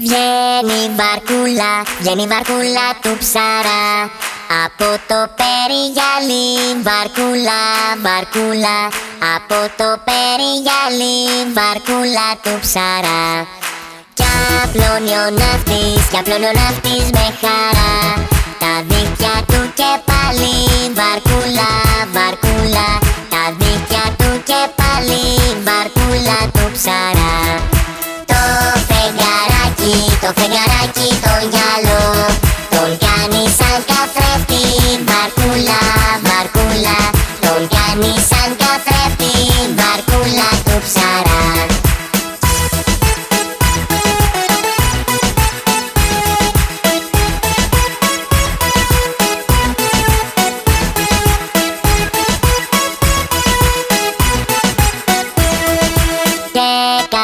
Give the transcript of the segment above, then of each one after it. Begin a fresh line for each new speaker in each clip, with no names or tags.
Βγαίνει βαρκούλα, βγαίνει βαρκούλα του ψαρά. Από το περιγυαλί βαρκούλα, βαρκούλα Από το περιγυαλί βαρκούλα του ψαρά. Κι απλώνει ο ναυτής, κι απλώνει ο ναυτής με χαρά. Τα δίχτυα του και πάλι βαρκούλα, βαρκούλα το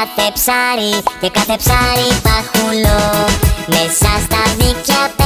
κάθε ψάρι και κάθε ψάρι παχουλό. Μέσα στα δίκτυα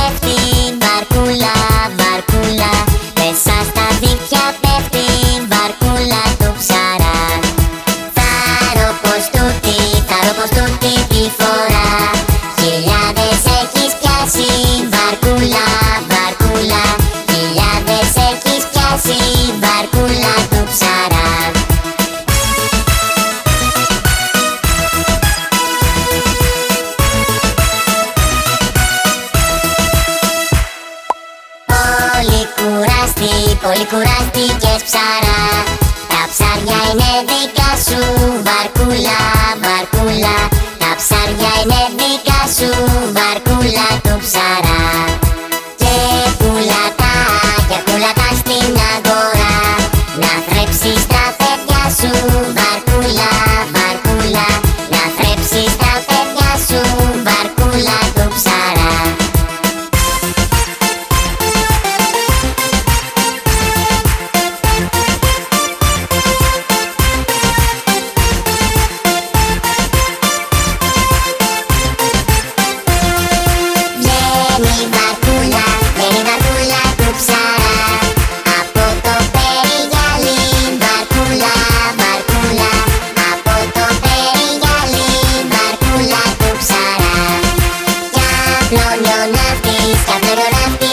Πολύ κουράστηκες ψαρά. Τα ψάρια είναι δικά σου. Βαρκούλα, βαρκούλα. Τα ψάρια είναι δικά σου. Βαρκούλα του ψαρά. Και πουλατά Και πουλατά στην αγορά. Να θρέψεις τα παιδιά σου. on your lefty, stop little lefty.